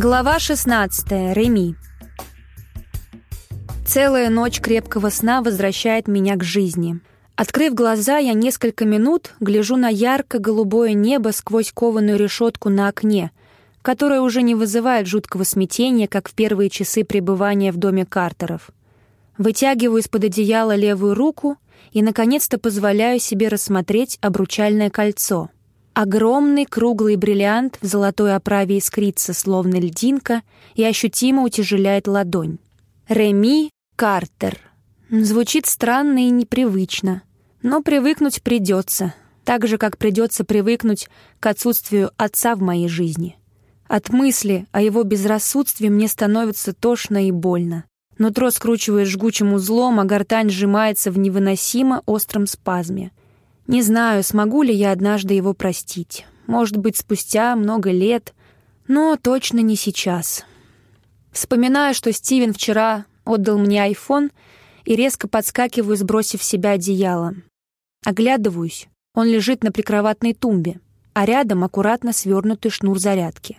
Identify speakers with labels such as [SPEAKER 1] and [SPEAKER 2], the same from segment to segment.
[SPEAKER 1] Глава 16. Реми. Целая ночь крепкого сна возвращает меня к жизни. Открыв глаза, я несколько минут гляжу на ярко-голубое небо сквозь кованую решетку на окне, которое уже не вызывает жуткого смятения, как в первые часы пребывания в доме Картеров. Вытягиваю из-под одеяла левую руку и, наконец-то, позволяю себе рассмотреть обручальное кольцо — Огромный круглый бриллиант в золотой оправе искрится, словно льдинка, и ощутимо утяжеляет ладонь. Реми Картер. Звучит странно и непривычно, но привыкнуть придется, так же, как придется привыкнуть к отсутствию отца в моей жизни. От мысли о его безрассудстве мне становится тошно и больно. Нутро скручивает жгучим узлом, а гортань сжимается в невыносимо остром спазме. Не знаю, смогу ли я однажды его простить. Может быть, спустя много лет, но точно не сейчас. Вспоминаю, что Стивен вчера отдал мне айфон и резко подскакиваю, сбросив в себя одеяло. Оглядываюсь. Он лежит на прикроватной тумбе, а рядом аккуратно свернутый шнур зарядки.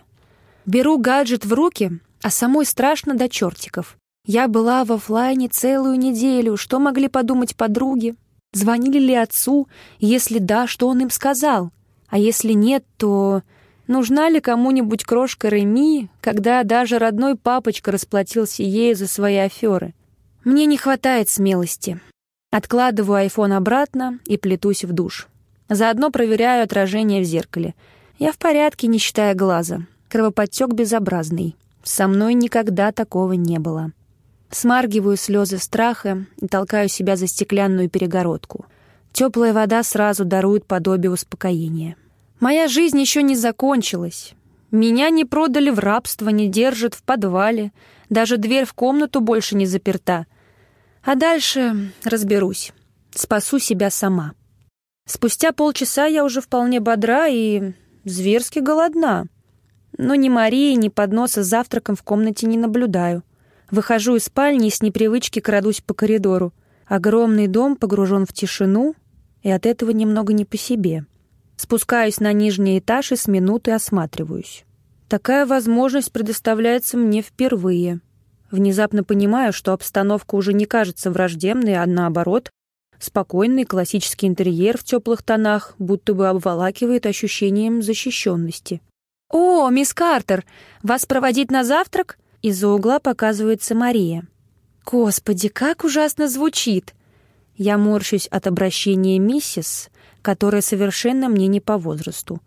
[SPEAKER 1] Беру гаджет в руки, а самой страшно до чертиков. Я была в офлайне целую неделю, что могли подумать подруги? Звонили ли отцу? Если да, что он им сказал? А если нет, то нужна ли кому-нибудь крошка Реми, когда даже родной папочка расплатился ею за свои аферы? Мне не хватает смелости. Откладываю айфон обратно и плетусь в душ. Заодно проверяю отражение в зеркале. Я в порядке, не считая глаза. Кровоподтек безобразный. Со мной никогда такого не было. Смаргиваю слезы страха и толкаю себя за стеклянную перегородку. Теплая вода сразу дарует подобие успокоения. Моя жизнь еще не закончилась. Меня не продали в рабство, не держат в подвале. Даже дверь в комнату больше не заперта. А дальше разберусь. Спасу себя сама. Спустя полчаса я уже вполне бодра и зверски голодна. Но ни Марии, ни подноса с завтраком в комнате не наблюдаю. Выхожу из спальни и с непривычки крадусь по коридору. Огромный дом погружен в тишину, и от этого немного не по себе. Спускаюсь на нижний этаж и с минуты осматриваюсь. Такая возможность предоставляется мне впервые. Внезапно понимаю, что обстановка уже не кажется враждебной, а наоборот, спокойный классический интерьер в теплых тонах будто бы обволакивает ощущением защищенности. «О, мисс Картер, вас проводить на завтрак?» Из-за угла показывается Мария. «Господи, как ужасно звучит!» Я морщусь от обращения миссис, которая совершенно мне не по возрасту.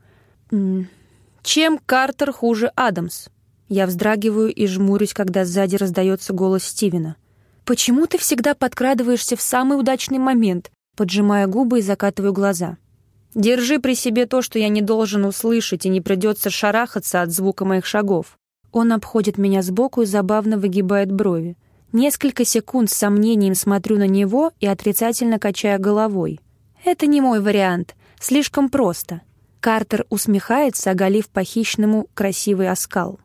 [SPEAKER 1] «Чем Картер хуже Адамс?» Я вздрагиваю и жмурюсь, когда сзади раздается голос Стивена. «Почему ты всегда подкрадываешься в самый удачный момент?» Поджимая губы и закатываю глаза. «Держи при себе то, что я не должен услышать, и не придется шарахаться от звука моих шагов. Он обходит меня сбоку и забавно выгибает брови. Несколько секунд с сомнением смотрю на него и отрицательно качая головой. «Это не мой вариант. Слишком просто». Картер усмехается, оголив по-хищному красивый оскал.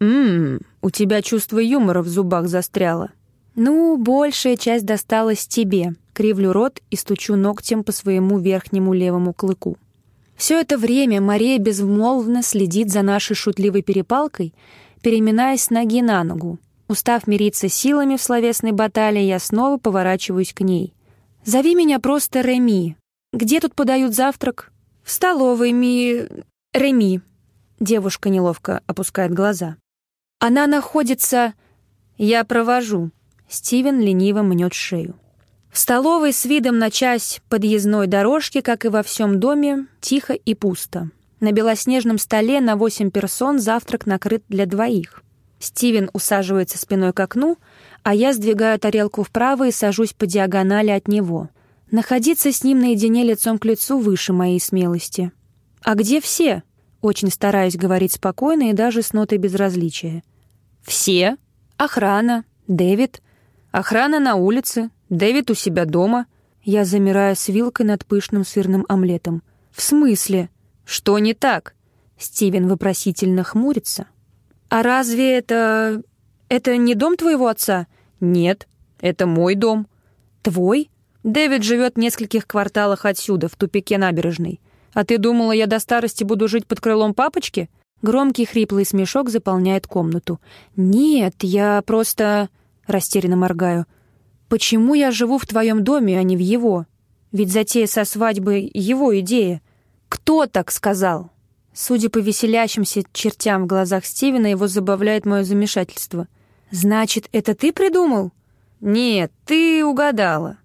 [SPEAKER 1] «Ммм, у тебя чувство юмора в зубах застряло». «Ну, большая часть досталась тебе», — кривлю рот и стучу ногтем по своему верхнему левому клыку. Все это время Мария безмолвно следит за нашей шутливой перепалкой — переминаясь с ноги на ногу. Устав мириться силами в словесной баталии, я снова поворачиваюсь к ней. «Зови меня просто Реми. Где тут подают завтрак?» «В столовой, Ми... Реми». Девушка неловко опускает глаза. «Она находится...» «Я провожу». Стивен лениво мнет шею. В столовой с видом на часть подъездной дорожки, как и во всем доме, тихо и пусто. На белоснежном столе на восемь персон завтрак накрыт для двоих. Стивен усаживается спиной к окну, а я сдвигаю тарелку вправо и сажусь по диагонали от него. Находиться с ним наедине лицом к лицу выше моей смелости. «А где все?» Очень стараюсь говорить спокойно и даже с нотой безразличия. «Все? Охрана, Дэвид. Охрана на улице, Дэвид у себя дома». Я замираю с вилкой над пышным сырным омлетом. «В смысле?» «Что не так?» Стивен вопросительно хмурится. «А разве это... это не дом твоего отца?» «Нет, это мой дом». «Твой?» «Дэвид живет в нескольких кварталах отсюда, в тупике набережной. А ты думала, я до старости буду жить под крылом папочки?» Громкий хриплый смешок заполняет комнату. «Нет, я просто...» — растерянно моргаю. «Почему я живу в твоем доме, а не в его? Ведь затея со свадьбой — его идея. Кто так сказал?» Судя по веселящимся чертям в глазах Стивена, его забавляет мое замешательство. «Значит, это ты придумал?» «Нет, ты угадала.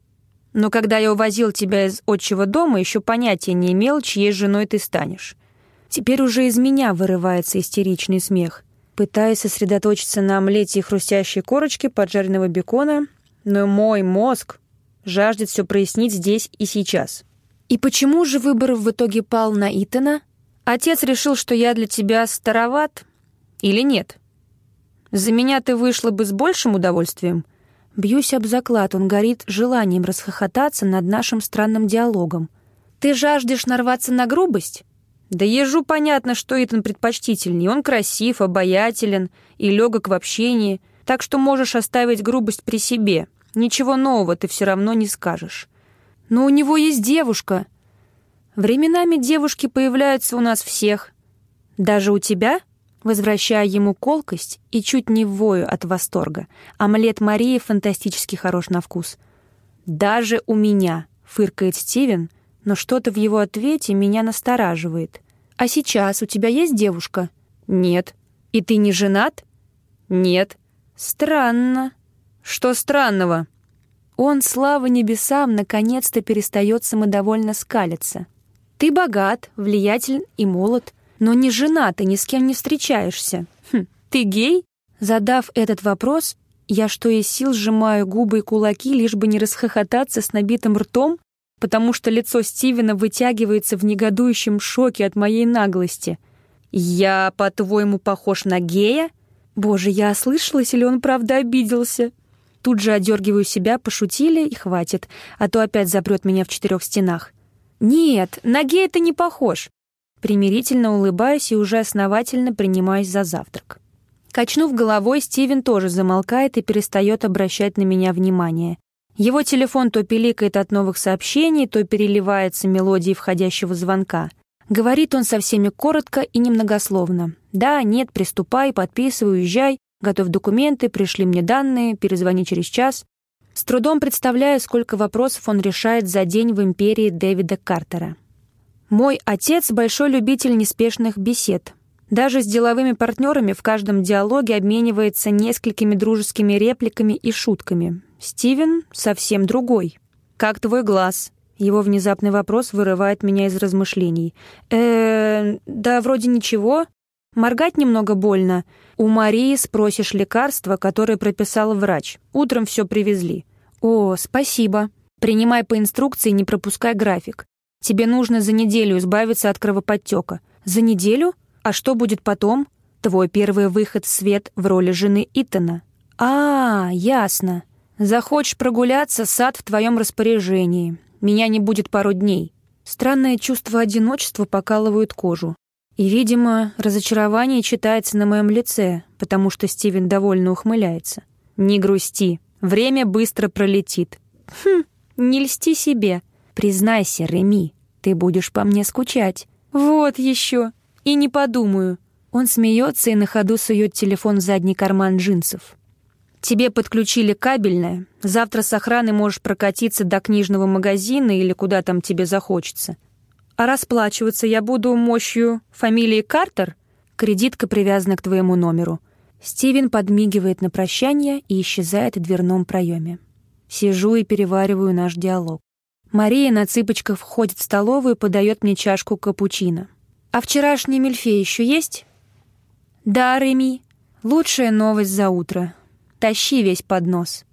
[SPEAKER 1] Но когда я увозил тебя из отчего дома, еще понятия не имел, чьей женой ты станешь. Теперь уже из меня вырывается истеричный смех. Пытаясь сосредоточиться на омлете и хрустящей корочке поджаренного бекона, но мой мозг жаждет все прояснить здесь и сейчас. И почему же выбор в итоге пал на Итана? Отец решил, что я для тебя староват или нет? За меня ты вышла бы с большим удовольствием — Бьюсь об заклад, он горит желанием расхохотаться над нашим странным диалогом. «Ты жаждешь нарваться на грубость?» «Да ежу понятно, что Итан предпочтительней. Он красив, обаятелен и легок в общении, так что можешь оставить грубость при себе. Ничего нового ты все равно не скажешь». «Но у него есть девушка». «Временами девушки появляются у нас всех». «Даже у тебя?» возвращая ему колкость и чуть не вою от восторга. Омлет Марии фантастически хорош на вкус. «Даже у меня», — фыркает Стивен, но что-то в его ответе меня настораживает. «А сейчас у тебя есть девушка?» «Нет». «И ты не женат?» «Нет». «Странно». «Что странного?» Он, слава небесам, наконец-то перестает самодовольно скалиться. «Ты богат, влиятелен и молод но не женат и ни с кем не встречаешься. Хм, ты гей? Задав этот вопрос, я что из сил сжимаю губы и кулаки, лишь бы не расхохотаться с набитым ртом, потому что лицо Стивена вытягивается в негодующем шоке от моей наглости. «Я, по-твоему, похож на гея?» Боже, я ослышалась или он правда обиделся? Тут же одергиваю себя, пошутили и хватит, а то опять запрет меня в четырех стенах. «Нет, на ты не похож. Примирительно улыбаюсь и уже основательно принимаюсь за завтрак. Качнув головой, Стивен тоже замолкает и перестает обращать на меня внимание. Его телефон то пиликает от новых сообщений, то переливается мелодией входящего звонка. Говорит он со всеми коротко и немногословно. «Да, нет, приступай, подписывай, уезжай, готовь документы, пришли мне данные, перезвони через час». С трудом представляю, сколько вопросов он решает за день в империи Дэвида Картера. Мой отец — большой любитель неспешных бесед. Даже с деловыми партнерами в каждом диалоге обменивается несколькими дружескими репликами и шутками. Стивен совсем другой. «Как твой глаз?» Его внезапный вопрос вырывает меня из размышлений. э да вроде ничего. Моргать немного больно. У Марии спросишь лекарство, которое прописал врач. Утром все привезли. О, спасибо. Принимай по инструкции, не пропускай график. Тебе нужно за неделю избавиться от кровоподтека. За неделю? А что будет потом? Твой первый выход в свет в роли жены Итана. А, ясно. Захочешь прогуляться, сад в твоем распоряжении. Меня не будет пару дней. Странное чувство одиночества покалывает кожу. И, видимо, разочарование читается на моем лице, потому что Стивен довольно ухмыляется. «Не грусти. Время быстро пролетит». «Хм, не льсти себе. Признайся, Реми, ты будешь по мне скучать. Вот еще. И не подумаю. Он смеется и на ходу сует телефон в задний карман джинсов. Тебе подключили кабельное. Завтра с охраны можешь прокатиться до книжного магазина или куда там тебе захочется. А расплачиваться я буду мощью фамилии Картер? Кредитка привязана к твоему номеру. Стивен подмигивает на прощание и исчезает в дверном проеме. Сижу и перевариваю наш диалог. Мария на цыпочках входит в столовую и подает мне чашку капучино. «А вчерашний мильфей еще есть?» «Да, Реми. Лучшая новость за утро. Тащи весь поднос».